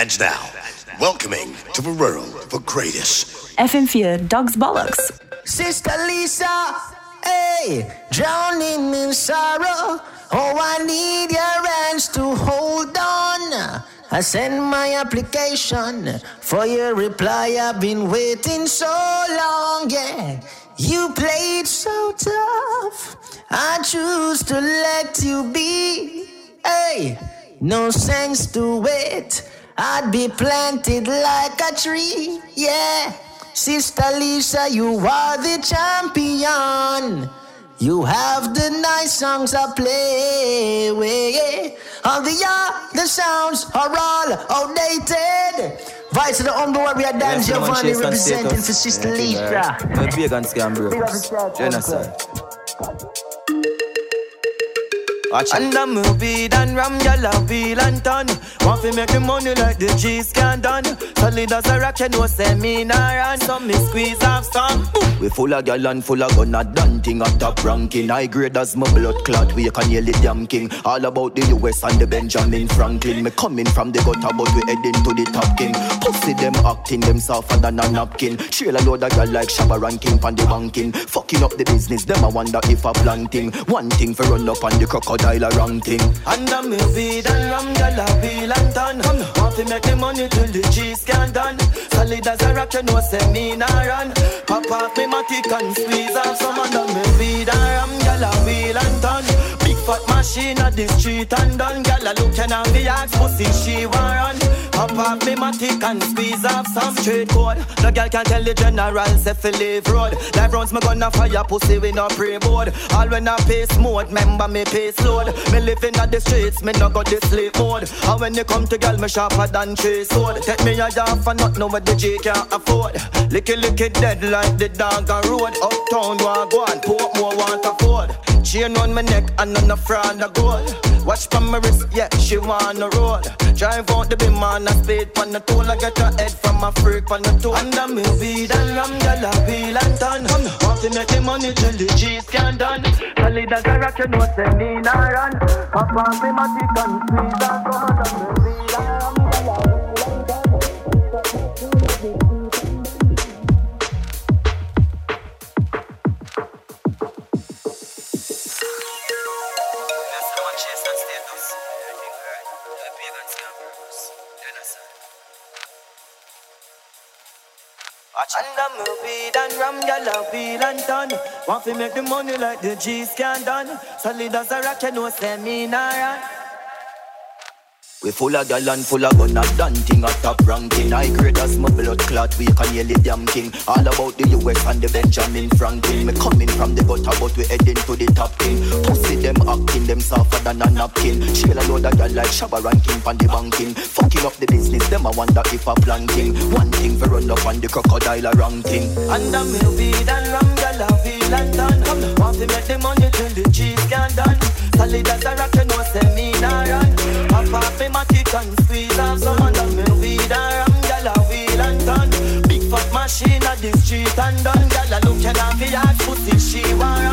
And now, welcoming to the world the greatest. FM4 Dogs Bollocks. Sista Lisa, hey, drowning in sorrow. Oh, I need your hands to hold on. I send my application for your reply. I've been waiting so long, yeah. You played so tough. I choose to let you be. Hey, no sense to wait. I'd be planted like a tree, yeah. Sista Lisa, you are the champion. You have the nice songs I play with. All the uh, the sounds are all outdated. Vice to the we are Dan Giovanni representing for Sista Lisa. Big scam, bro. Genocide. Watch and I'm a weed and ram, y'all a wheel and ton. Want to make the money like the G scan done. Solid as a rock, you know, say me nah run. So me squeeze off some. We full of gal and full of gun, a done thing at top ranking. High grade as my blood clot, we can nearly damn king. All about the US and the Benjamin Franklin. Me coming from the gutter, but we heading to the top king. Pussy them acting, them softer than a napkin. Trail a load of gal like Shabba ranking pan the banking. Fucking up the business, them I wonder if a planting. One thing for run up on the crocodile crocodile a wrong thing. And I'm a weed and ram, gyal a wheel and turn. Want to make the money till the cheese can done. Solid as a rock, you know say me nah run. Pop off me matic and squeeze off some and I'm a weed and ram, gyal a wheel and turn. Fat machine at the street and done. Gyal a look and the axe pussy she want run. Pop off me matic and squeeze off some straight code. No girl can tell the general say fi leave road. Life rounds me gonna fire pussy we no pray board. All when I pay smooth, remember me pay load. Me living at the streets, me no got the sleep mode. And when you come to girl, me sharper than tree sword. Take me a yard for not know what the G can't afford. Licky licky dead like the dog on road. Uptown want go on, port more want afford. Chain on my neck and on the front of gold. Watch from my wrist, yeah, she wanna roll. Drive out the beam on a speed on the toll. I get her head from a freak on the toe. And I'm in weed and ram, gyal a wheel and turn. Want to make the money till the G's can done. Solid as a rock, you know, say me nah run. Pop off me matic and squeeze and on, I'm in weed and And I'm a weed and ram, gyal a wheel and turn. Want to make the money like the G's can done. Solid as a rock, you know, run. We full of gal and full of gun and done thing at top ranking. I grade as my blood clot, we can nearly damn king. All about the US and the Benjamin Franklin. Me coming from the gutter, but we heading to the top king. Pussy them acting, them softer than a napkin. Chill a load of gal like Shabba ranking pan the banking. Fucking up the business, them I wonder if a planting. One thing for run up on the crocodile a ranking. And I'm weed and ram gal a feel and done. Want to make the money till the cheese can done. Solid as a rock, you know, say me nah Pop off me matic and squeeze off some of them weed and ram, gyal a wheel and turn. Big fat machine at the street and done. Gyal a looking at me hard pussy, she want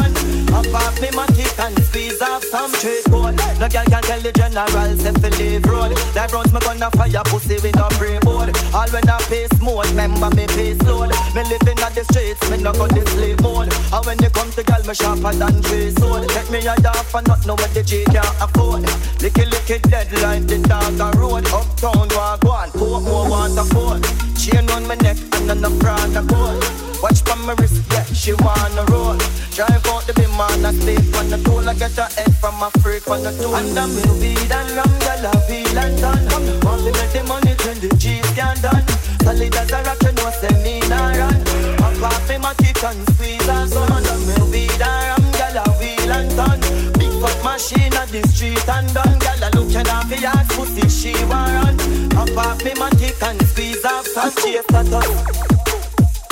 off me matic and squeeze off some straight code. No girl can tell the general say fi leave road. Life runs me gonna fire pussy with no pray board. All when I pay smooth, remember me pay slow. Me living at the streets, me no got the slave mode. And when you come to girl, me sharper than tree sword. Take me a yard for not know what the G can't afford. Licky licky dead like the dog on road. Uptown walk one, put more want afford. Chain on my neck and on the front of gold. Watch from my wrist, yeah, she wanna roll. Drive out the beam on a stay on the toll. I get her head from a freak on the tool. And I'm in weed and ram, gyal a feel and done. Want to make the money till the G's can done. Solid as a rock, you know, say me nah run. Pop off me matic and squeeze and some. And I'm in weed and ram, gyal a wheel and done. Big fat machine at the street and done. Gyal a looking off the ass pussy, she want run. Pop off me matic and squeeze off some chase at us.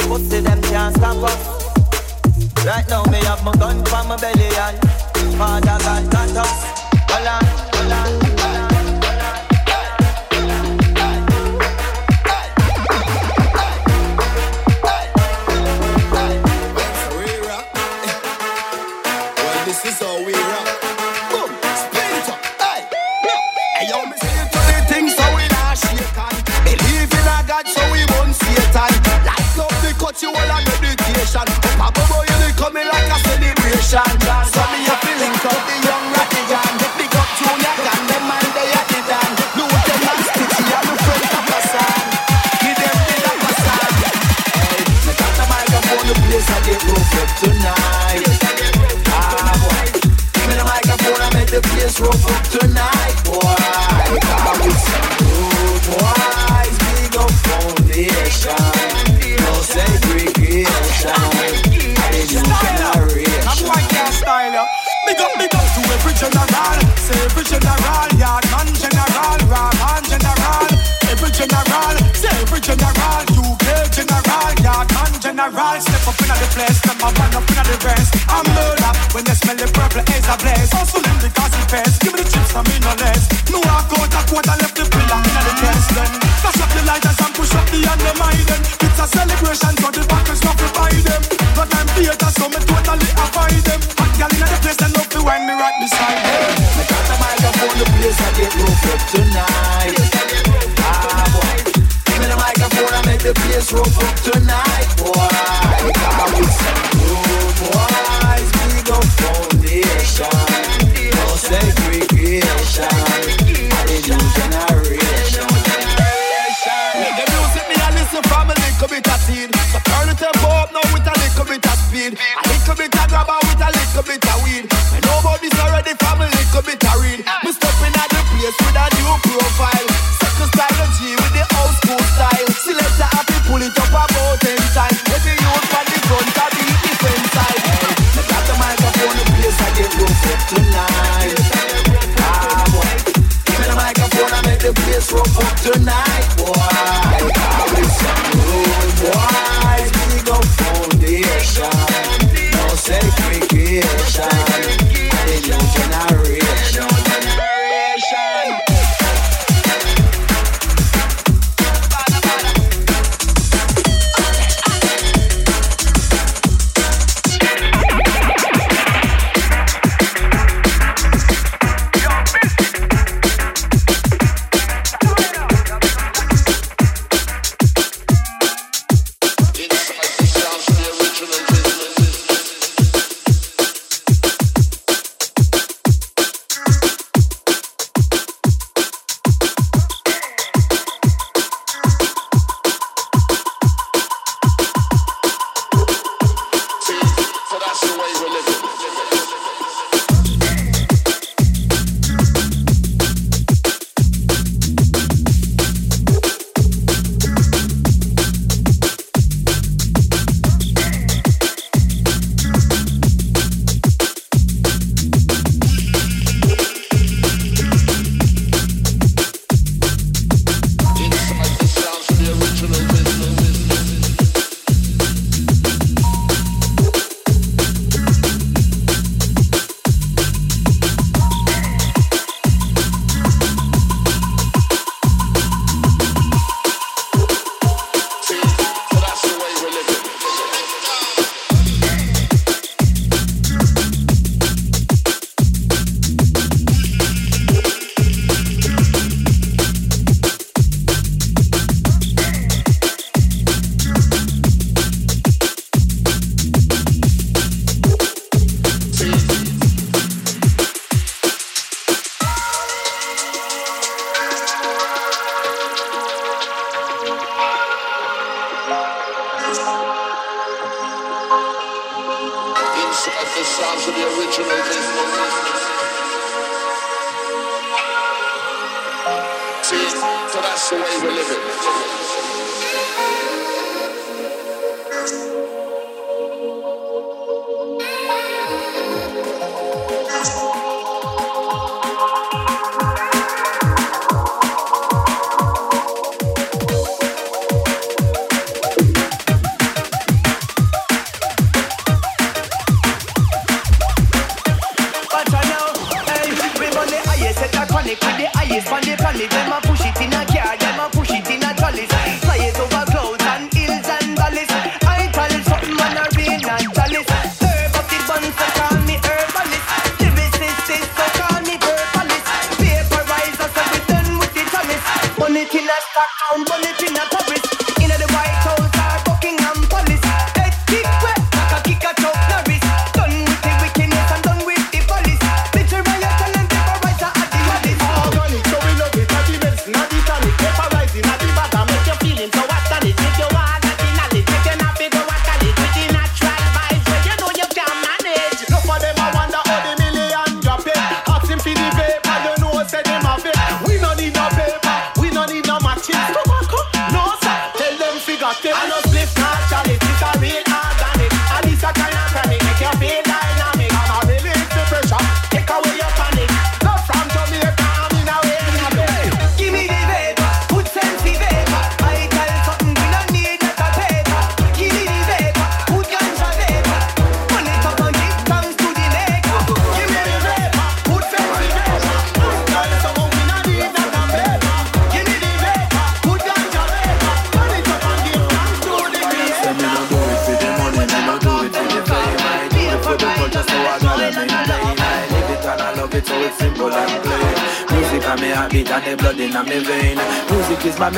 Pussy them can't stop us. Right now me have my gun for my belly and Father God got us. Hold on, hold on. You all a meditation. Papa boy, you coming like a celebration. So me a feeling up the young Rodigan. Big up Junior Gang, them man they a the dan. Loot them and stitchy and the friend of a son. Give them the love a son. Hey, me got the microphone, the place I get up tonight. Ah boy, give me the microphone, I make the place rough general, yard man general, raw man general. Every general, say every general, UK general, yard man general. Step up inna the place, step up and up inna the rest. I'm murder when you smell the purple haze a blaze. Hustling because it pays. Give me the chips from me no less. No walk out a quarter left the pillar inna the chest. Then flash up the lighters and push up the undermine. It's a celebration, so the backers not to buy them. But I'm theater, so me totally avoid them. Hot girl inna the place, they love to when me right beside them. Place I get rough up tonight. Ah boy, give me the microphone, I make the place rough up tonight, boy. Because we some good boys, big up foundation,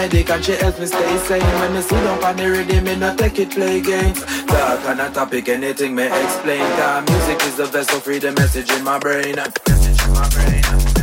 medic and she helps me stay sane. When me sit down on the rhythm, me not take it play games. Talk on a topic, anything me explain. Cause music is the vessel, free the message in my brain. Message in my brain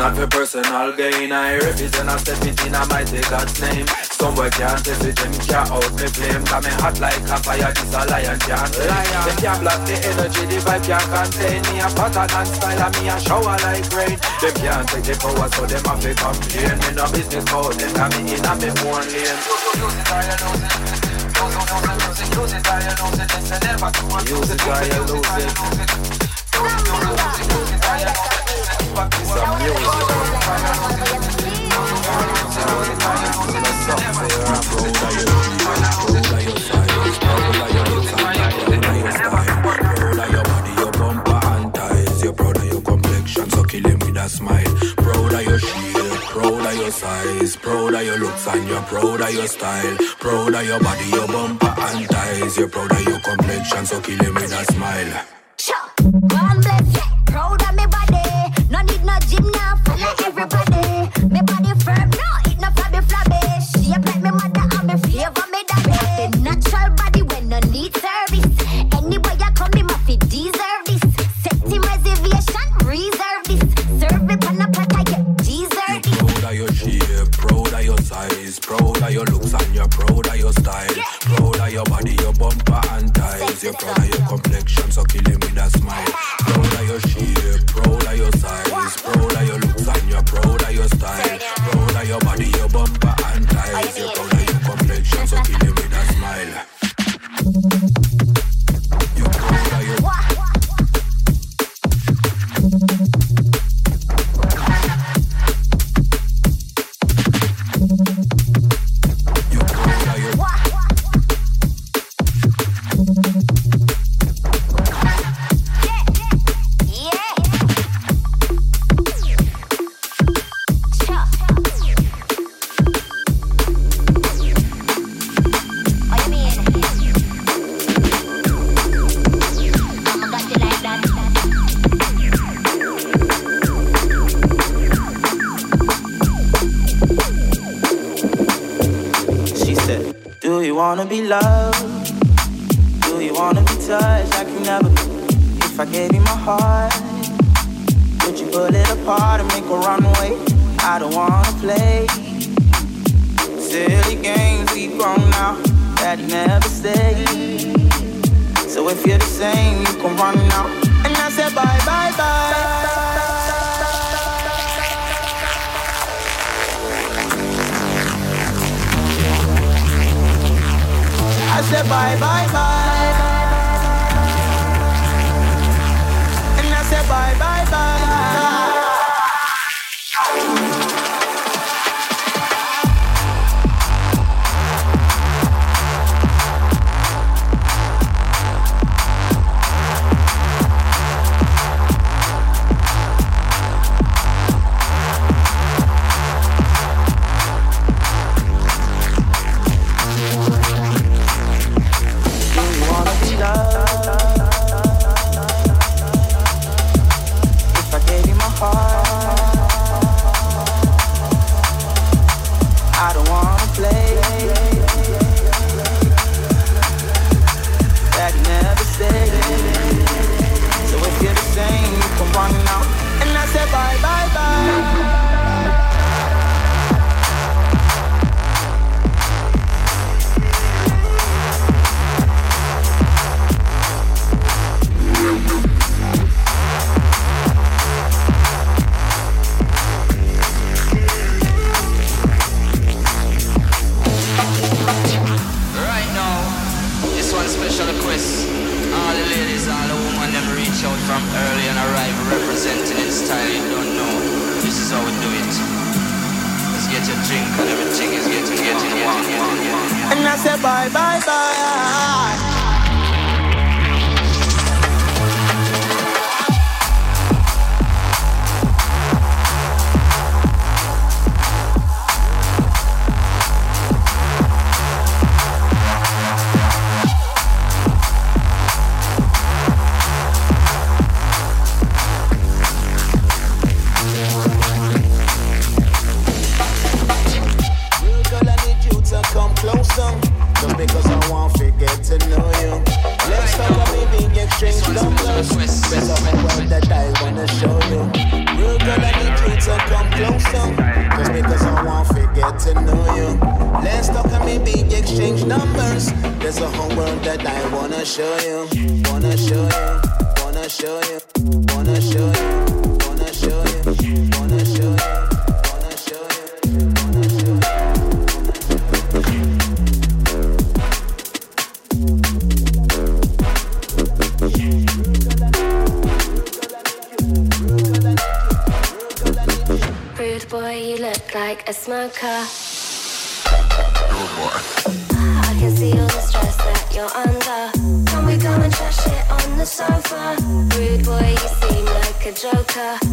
not for personal gain. I represent a step it in a mighty God's name. Some boy can't test it, them can't out me flame. Cause me hot like a fire, this a lion can't tame. Them can't block the energy, the vibe can't contain me. A pattern and style, and me a shower like rain. Them can't take the power, so them have to complain. Me no business about them, cause me in a me own lane. Use it you lose it. Use it you lose it. It's never too much. Use it you lose it. Use it or you lose it. Use it or lose it some music. Smile. Proud of your shield, proud of your size, proud of your size, Proda your looks and you're proud of your style, proud of your body, your bumper and thighs. You're proud of your complexion, so kill him with a smile. Proud of your style Pro that your looks and your brother your style. Brother your body, your bumper and ties, you're proud of your complexion, so kill him with a smile. girl I need to so come closer. Just because I want to get to know you. Let's talk and maybe exchange numbers. There's a whole world that I wanna show you. Wanna show you. Wanna show you. Wanna show you. I can see all the stress that you're under. Can we go and trash it on the sofa? Rude boy, you seem like a joker.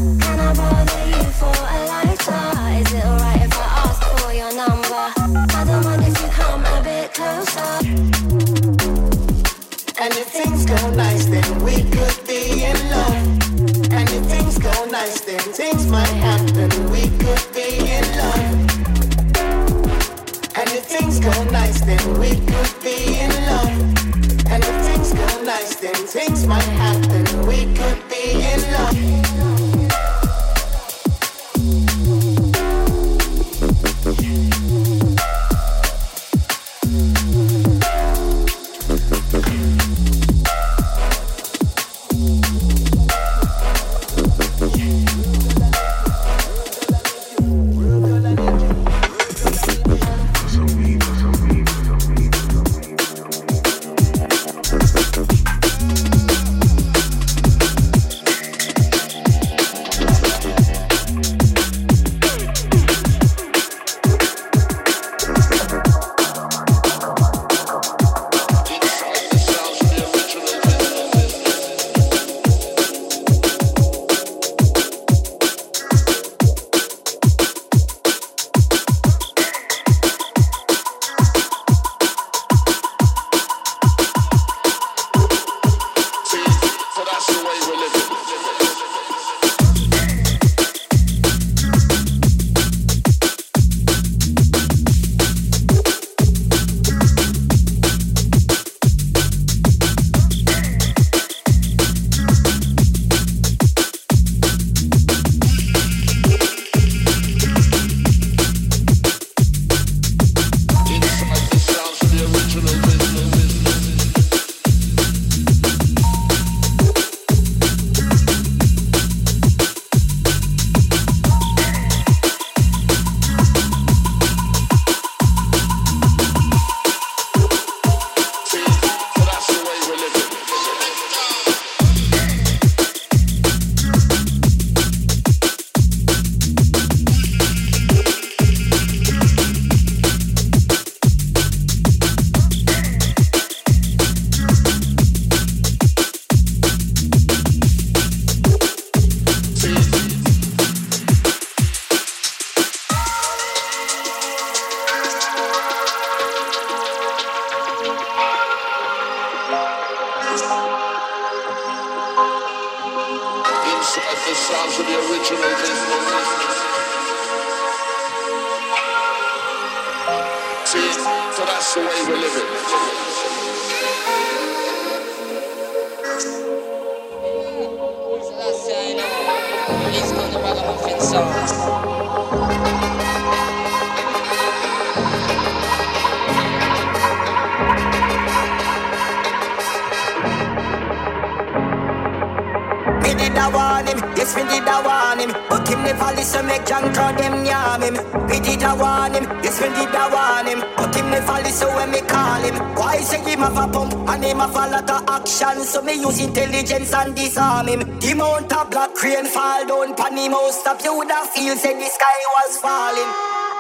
Him, yes me did a warn him But him never listen, make junk crowd them yam him. Me did a warn him, yes me did a warn him But him never listen when me call him. Why say him have a pump and him have a lot of action? So me use intelligence and disarm him. The mount of black crane fall down pan him. House Stop you would have feel say the sky was falling.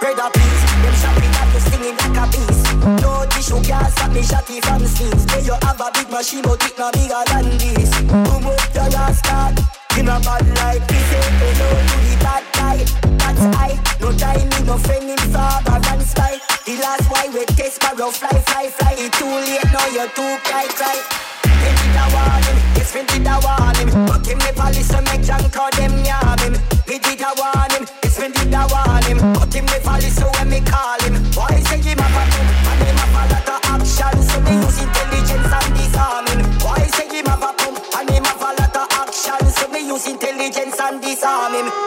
Brother please, them shot me that you stinging like a beast. No tissue can't stop me shotty from scenes Say you have a big machine but it no bigger than this. Boom up your last In a bad like this Say hello to the bad guy. That's I. No time me no friend in Faber and Spy. The last why we test barrow fly fly fly. It too late now you're too cry cry. Friend did a warn him, yes friend did a warn him But him never listen make junk call them running.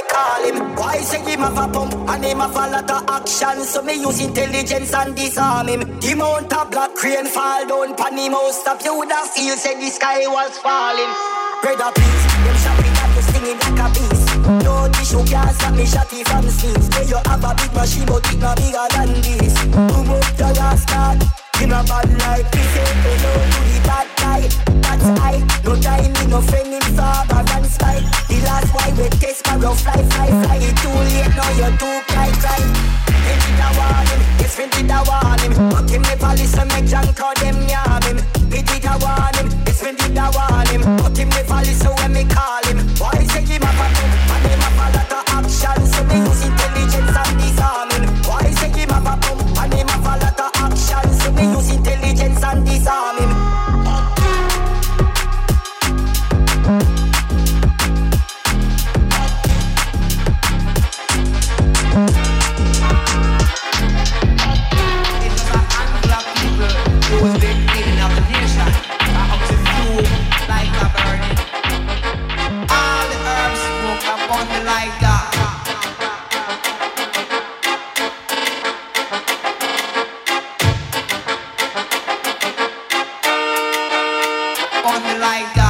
me use intelligence and disarm him. The mount of black crane fall down pan him house stop. You woulda feel said the sky was falling. Brother please, them shot me that you stinging like a beast. No tissue can't stop me shotty from scenes. Say you have a big machine but it no bigger than this. Boom up your last card. In a bad like this, say hello to the bad guy. That's I. No time, me no friend in Faber fly, fly, fly. It like.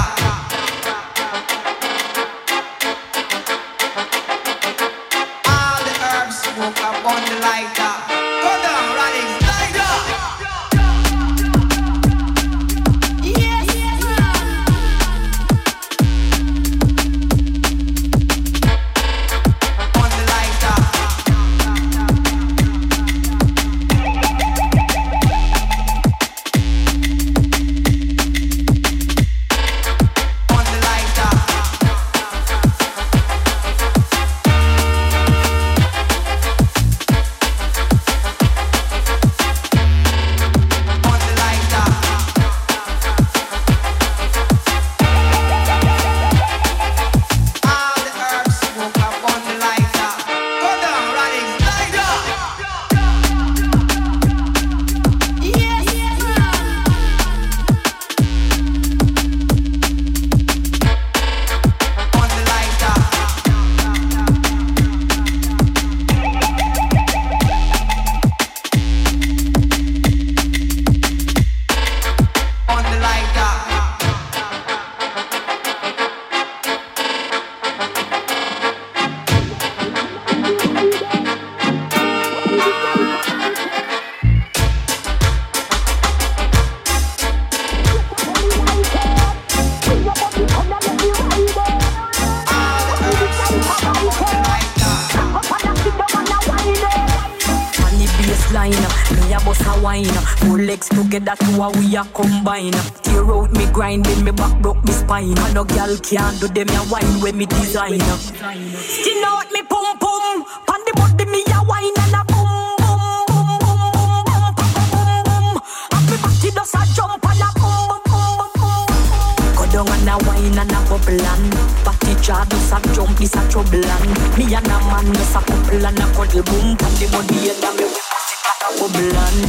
No girl can do them a wine when me design. Skin out me pum pum, pan the body me a wine and a boom boom boom boom boom boom boom boom. And me body does a jump and a boom boom boom boom. Go down and a wine and a bubble and Body jar does a jump is a trouble and Me and a man does a couple and a cuddle boom Pan the body and a me pass it like a bubble and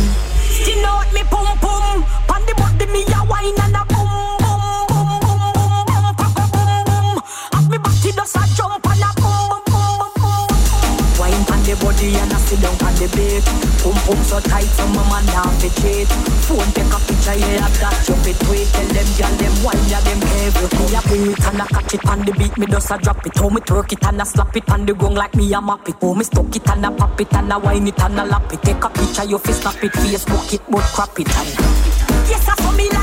Skin out me pum pum, pan the body me a wine and a down on the. Pum pum so tight so my man now veget. Phone take a picture yeah that you fit wait. Tell them girl them wine ya them carry. Me a bring it and a catch it on the beat. Me does a drop it. How me twerk it and a slap it on the gong like me a map it. How me stuck it and a pop it and a wine it and a lap it. Take a picture you fi snap it. Facebook it but crap it and. Yes, I saw me like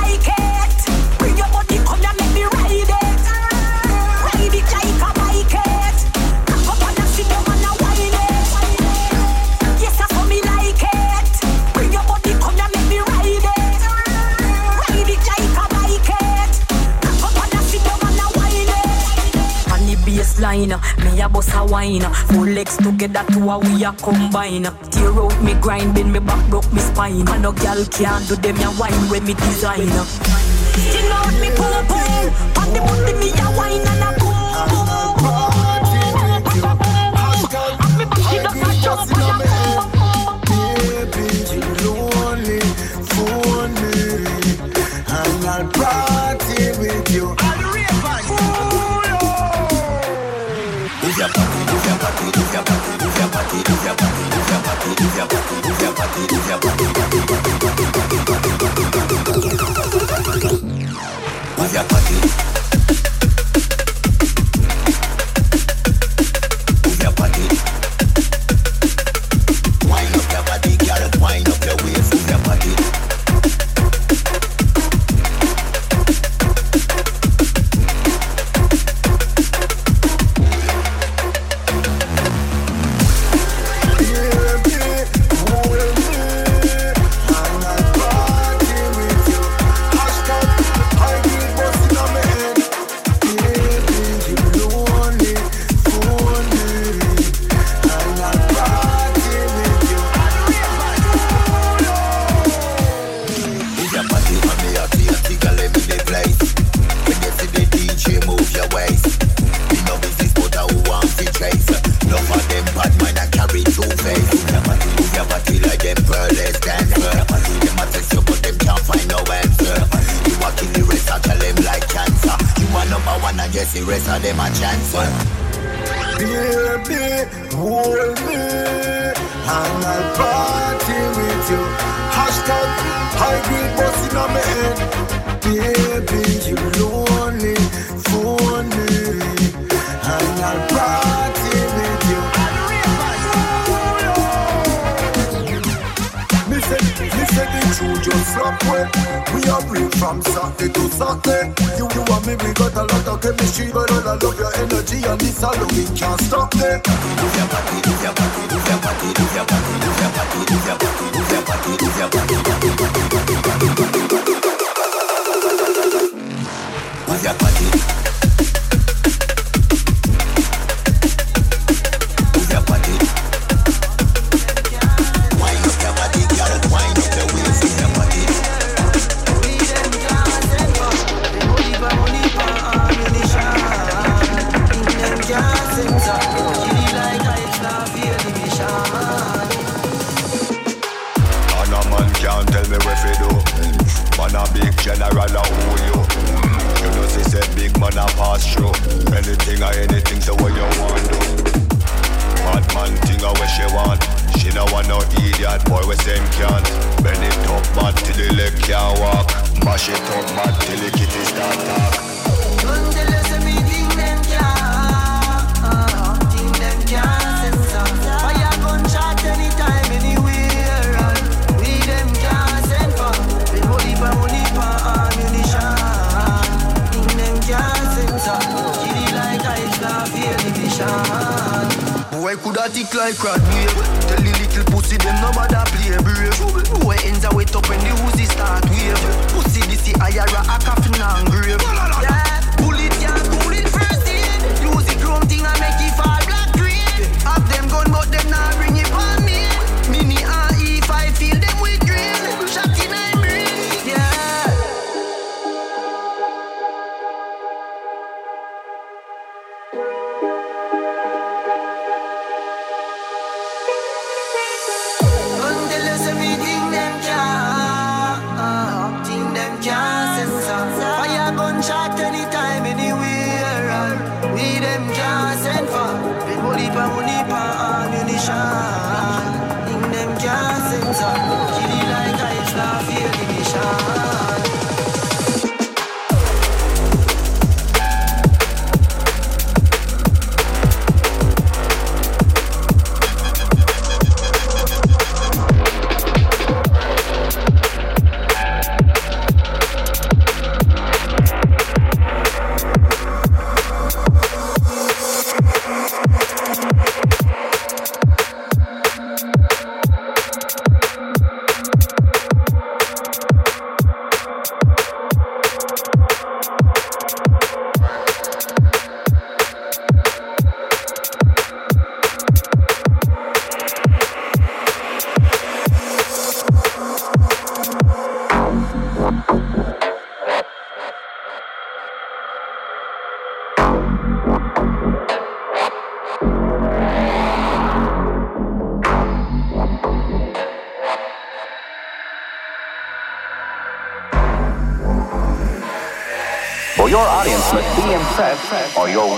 baseline, me a bust a wine. Four legs together to a we a combine. Tear out me grind, bend me back, broke me spine. And no girl can do them a wine when me design. Skin out me pum pum, on the body me a wine and a Use a body, use a body, use a body, use a body, use a body, use a body, use a body, use a body. Oh, or your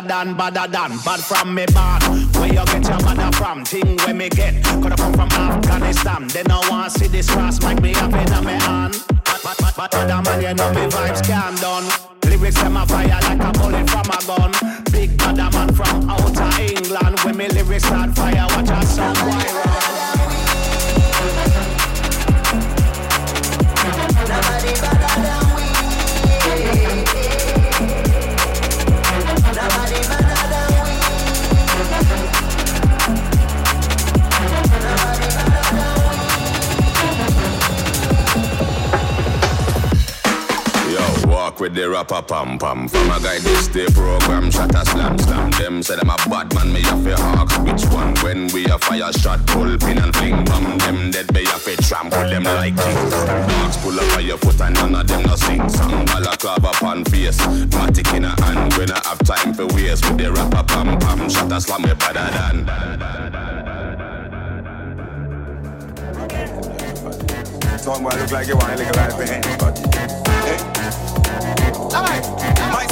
badder than, badder than. Bad from me bad. Where you get your badder from? Thing where me get. Coulda come from Afghanistan. They no want see this cross Make me up in me hand. But, but, but, other man you know me vibes can done Lyrics them a fire like a bullet from a gun. Big badder man from outer England. When me lyrics start fire Watch out some with the rapper pam pam. From a guy this day program, shot a slam slam. Them say them a bad man, me have to hawks. Which one? When we a fire shot, pull pin and fling bomb. Them dead be have to trample them like kings. Dogs pull up on your foot and none of them no sing song. Balaclava upon face, matic in a hand. When I have time for waste with the rapper pam pam. Shot a slam me better than. Some boy look like you want a little life behind, but hey. Alright, my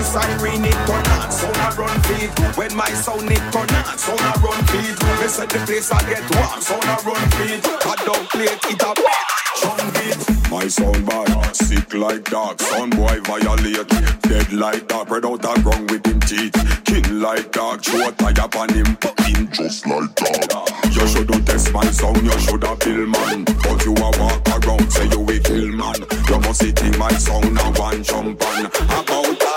This siren it turn on, so I run feet. When my sound it turn on, so I run feet. Me set the place I get warm, so I run feet. I don't play it, it a. My sound bad, sick like dog. Sound boy violate, dead like dog. Spread out a ground with him teeth. King like dog, throw tie up on him, him just like dog. You shoulda test my sound, you shoulda bill man. But you a walk around, say you a kill man. You must see my sound a one jump on. About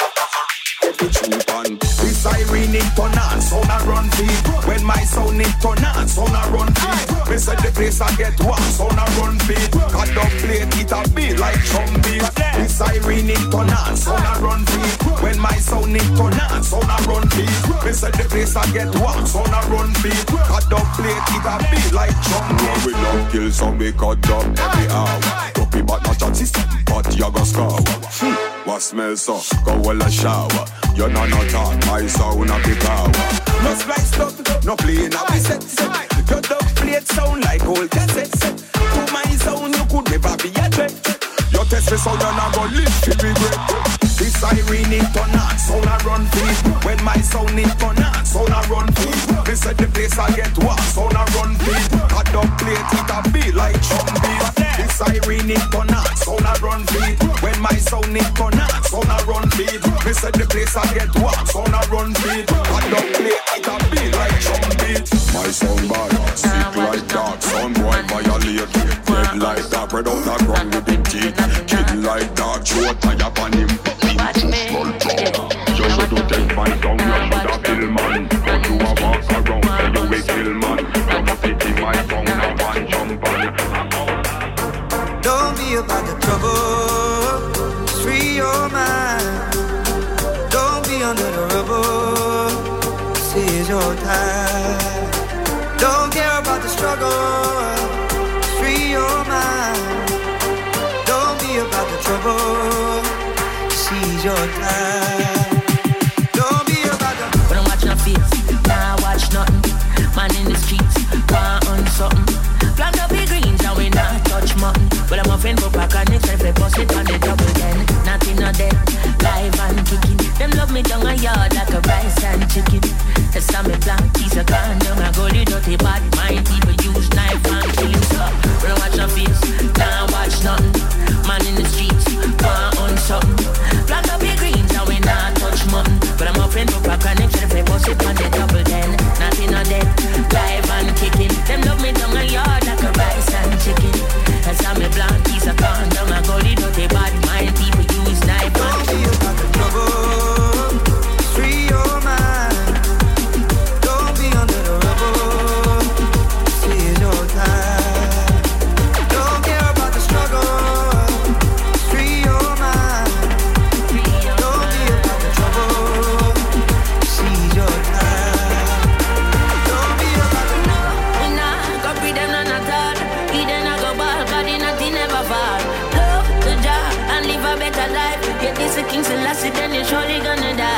that, the on. This siren it turn on, sound a run feet. When my sound it turn on, sound a run feet. Me say the place I get warm, sound a run feet. I don't it, it a beat like drum beat. This siren it turn on, sound a run feet. When my sound it turn on, sound a run feet. Me say the place I get warm, sound a run feet. I don't it, it a beat like drum beat. We love kill some, we cut up every hour. Copy but not chat system, but you go scour. Hmm. What smell so? Go well a shower. You know no talk, my sound a big power. No slice up, no playing up set set. Your dub plate sound like old cassette set. To my sound you could never be a threat. Your test me sound and I go live to regret. This siren it turn on, sound a run feet. When my sound it turn on, sound a run feet. Me said the place I get warm, sound a run feet. I dub plate it a be like drum This siren it on, sound a run feet. When my sound it on, sound a run feet. Me said the place I get warm, sound a run feet. I don't plate Kings Selassie, then you're surely gonna die.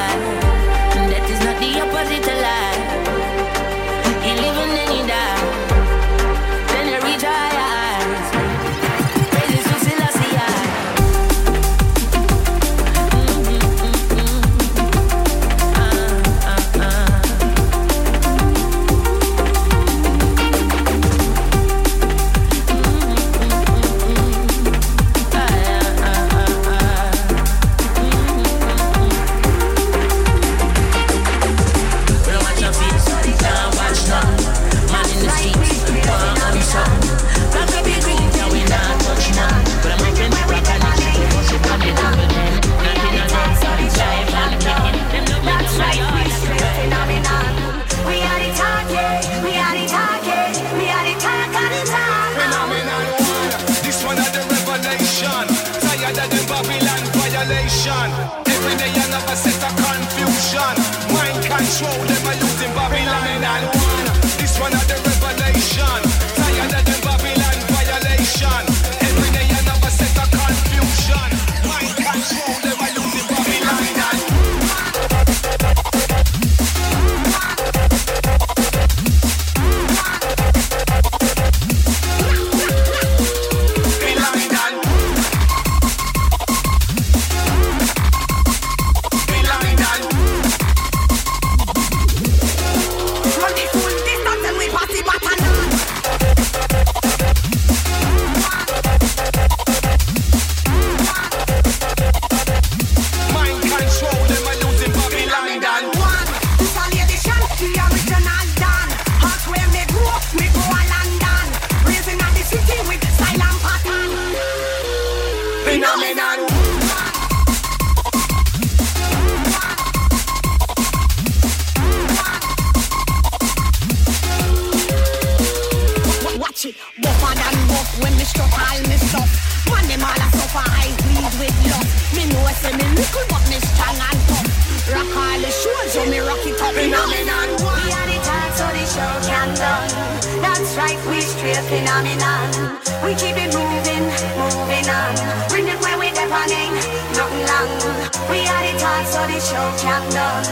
The show done.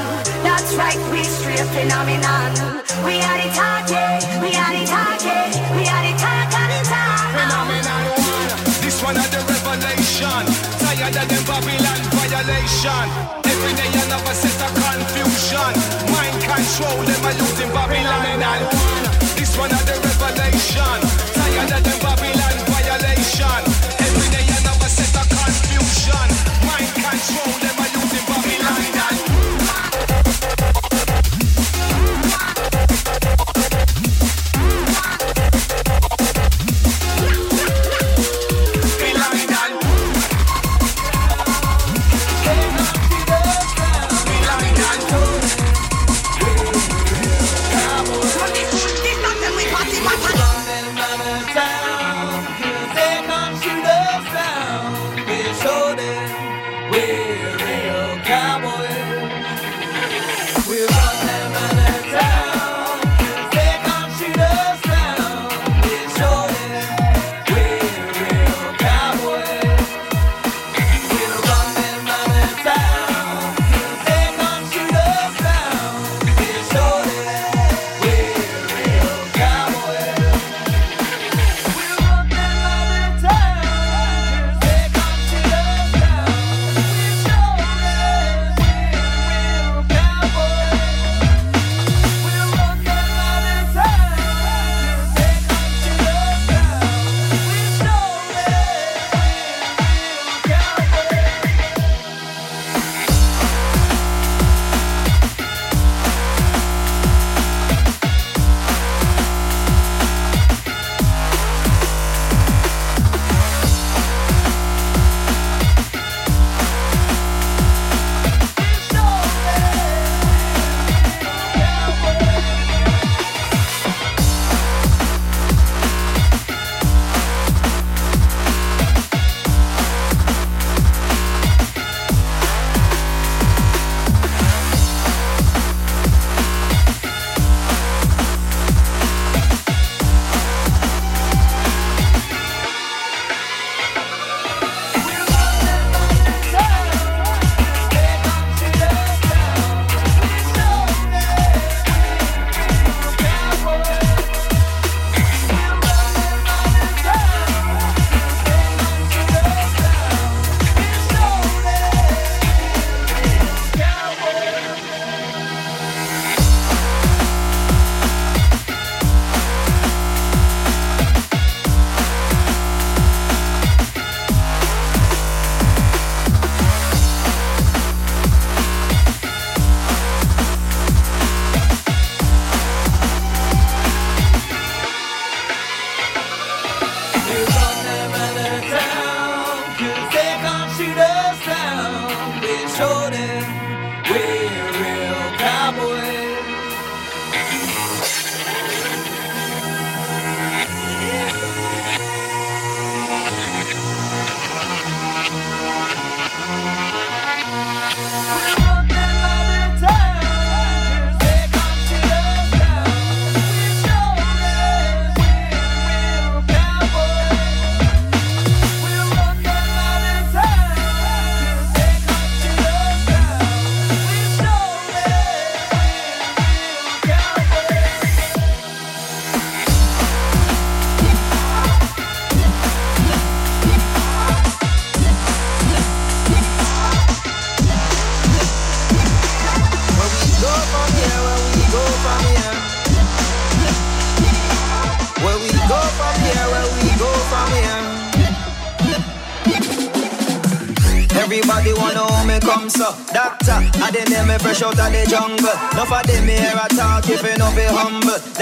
That's right, we straight phenomenon. We are the yeah. We are the yeah. We are the talk. Phenomenon one. This one of the revelation. Tired of them Babylon violation. Every day another set of confusion. Mind control, them are losing Babylon. This one of the revelation. Tired of them Babylon violation. Every day another set of confusion. Mind control,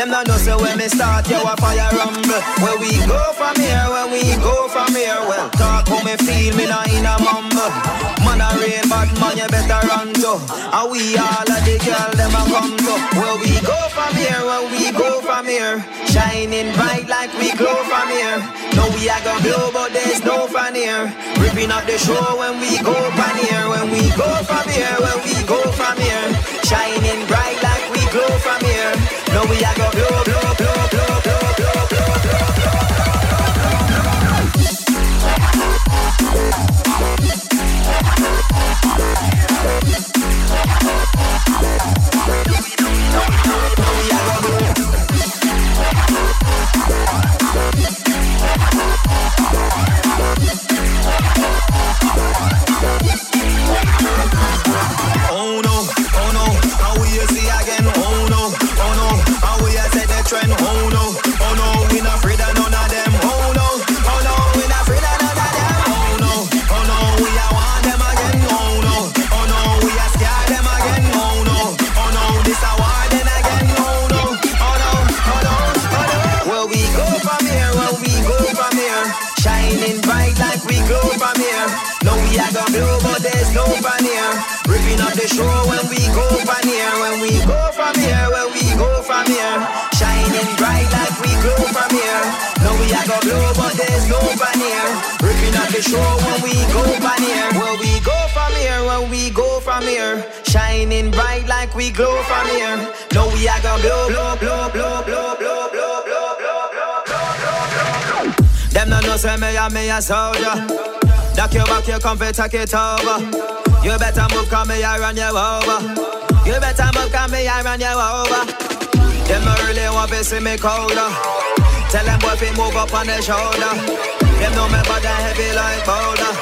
Them not know say when me start, you a fire rumble. Where we go from here, where we go from here Well, talk how me feel, me not in a mumble. Man a rain, but man you better run to And we all of the girl, them a come to Where we go from here, where we go from here. Shining bright like we glow from here. No, we are gonna blow, but there's no fan here. Ripping up the show when we go from here. When we go from here, when we go from here. Shining bright like we glow from No, we blow, blow, blow, blow, blow come fi take it over. You better move, come me I run you over. You better move, come me I run you over. Them no really want to see me colder. Tell them boy fi move up on their shoulder. Them know me body heavy like boulder.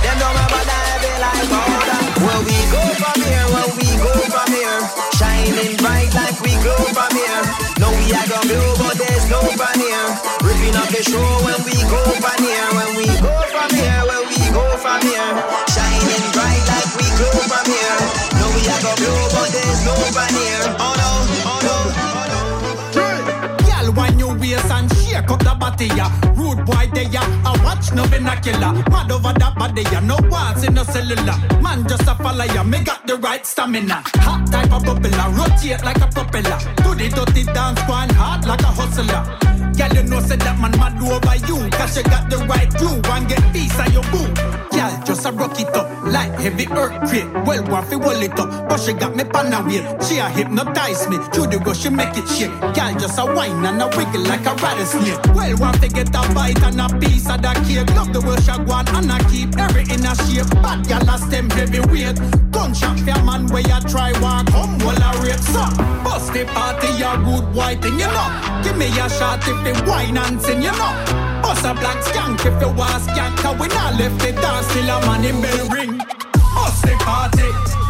Them know me body heavy like boulder. Where we go from here, where we go from here. Shining bright like we glow from here. No, we are gonna blow, but there's no van here. Ripping up the show when we go from here. When we go from here, when we go from here. Shining bright like we glow from here. No, we are gonna blow, but there's no van here. Oh no, oh no, oh no. Girl, when you waist and shake up the body, ya. Rude boy, there, ya. I watch no vernacular. Mad over that body, ya. No walls in no cellular. Man, just a follow ya. Me got the right stamina. Hot type of bubbler. Rotate like a propeller. Do the dirty dance, one hard like a hustler. Girl, you know, say that man mad over you. Cause you got the right groove and get peace on your boo. Girl, just a rock it up like heavy earthquake. Well, one fi wall it up, but she got me pan a wheel. She a hypnotize me. Through the rush, she make it shake. Girl, just a whine and a wiggle like a rattlesnake. Well, one fi get a bite and a piece of that cake. Love the way she go and I keep everything a shape. Bad girl a stem heavyweight. Gunshot for a man where you try walk home while I rape so. Bust the party, a good white thing, you know. Give me a shot if the wine and sing, you know. Bust a black skank if you want skank Cause we not left the dance till a man in bell ring Bust the party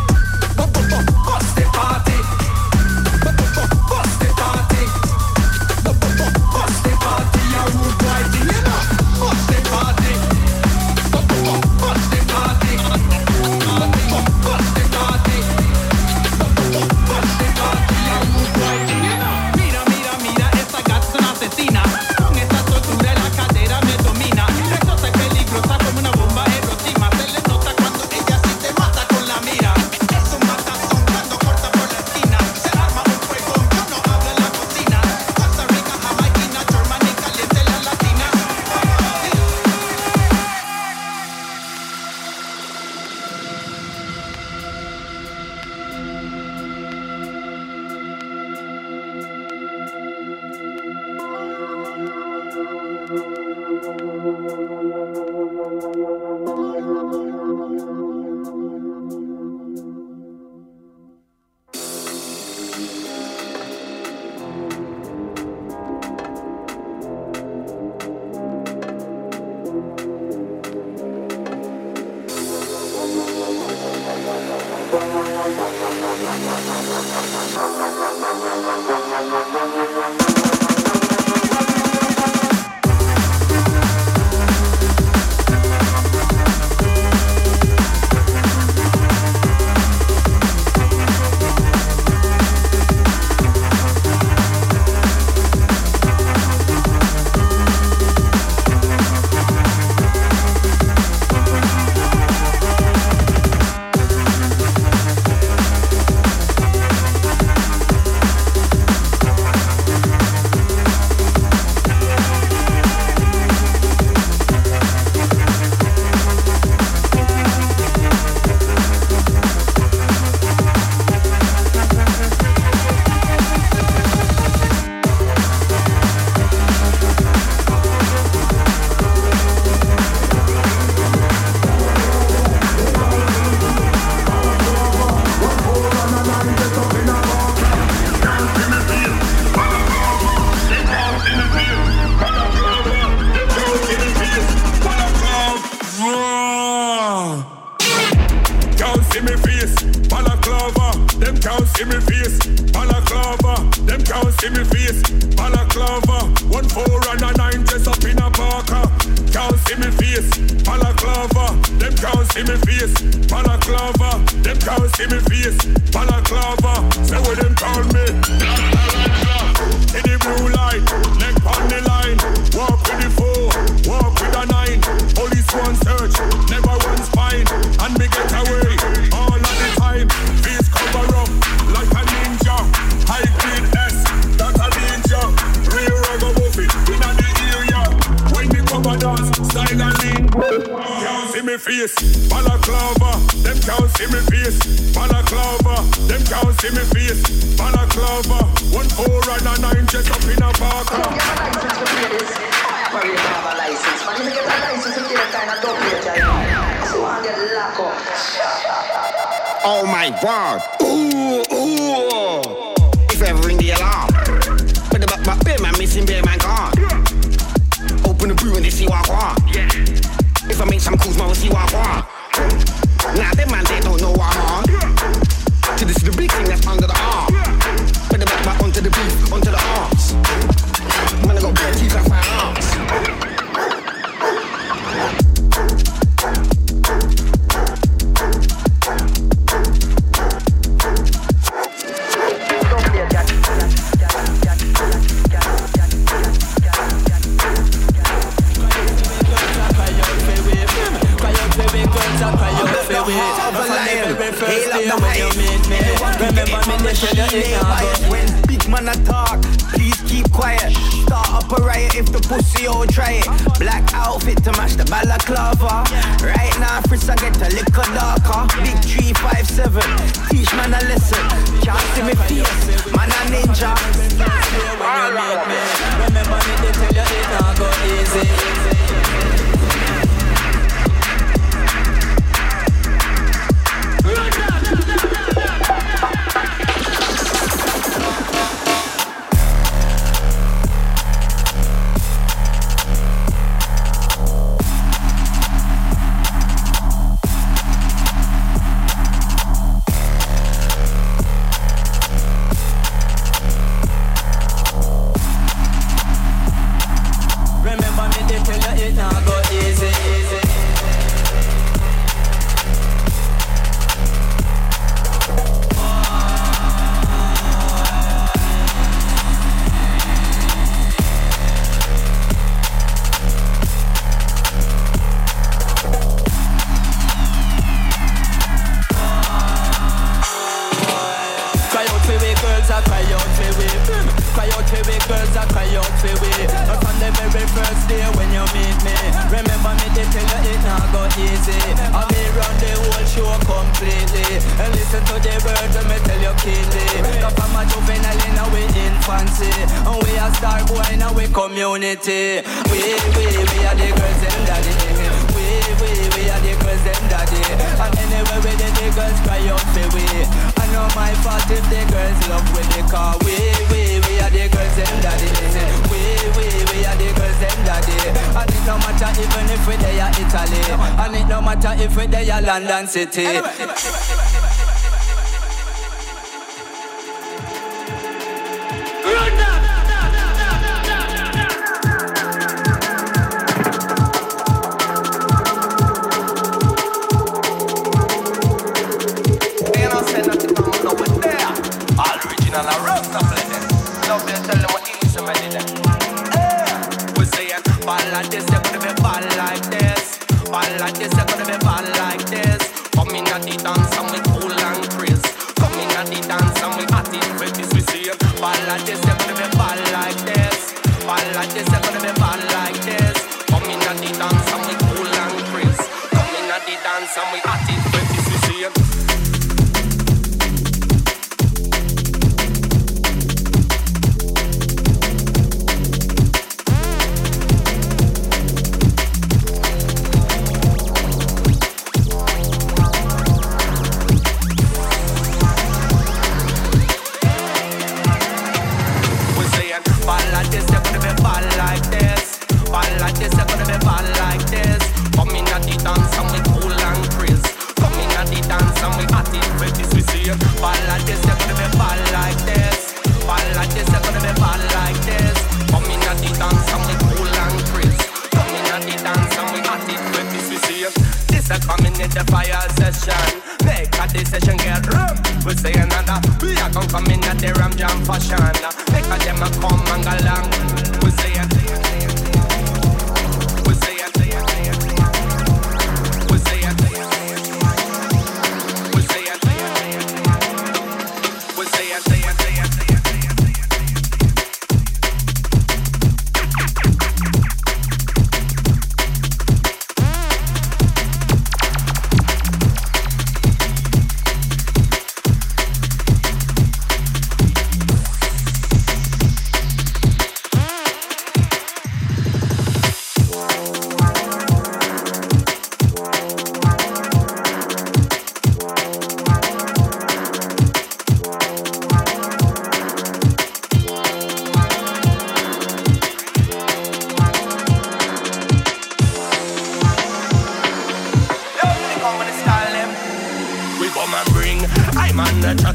see me face, balaclava. Them can't see me face, balaclava. One four and a nine just up in a park. Oh my God. Ooh. talented. fall like this, them me fall like this, fall like this.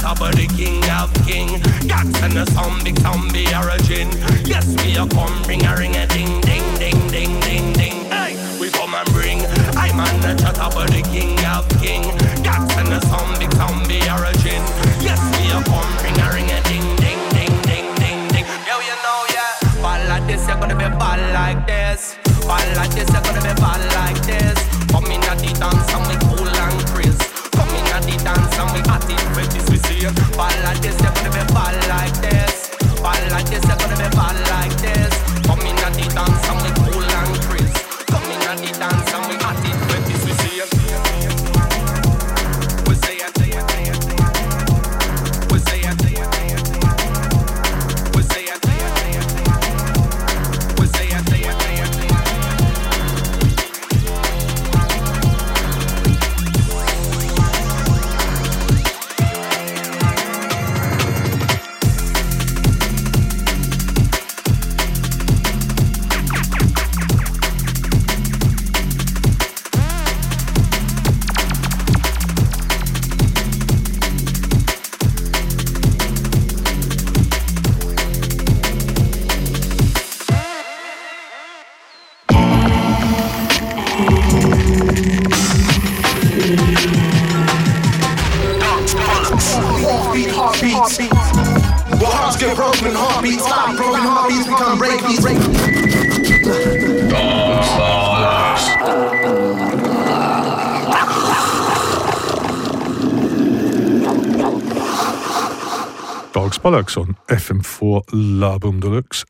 Up of the king of king. Gods and the zombie, zombie origin. Yes, we are come bring a ring a ding, ding, ding, ding, ding, ding. Hey, we come and bring. I'm on the chat of the king of king. Gods and the zombie, zombie origin. Yes, we are come bring a ring a ding, ding, ding, ding, ding, ding. Yo, you know, yeah. Ball like this, you're gonna be ball like this. Ball like this, you're gonna be ball like this. Come in at the dance and we cool and and we hot it with this we see. Ball like this, you're gonna be ball like this. Ball like this, Dogs Bollocks on FM4 La Boom Deluxe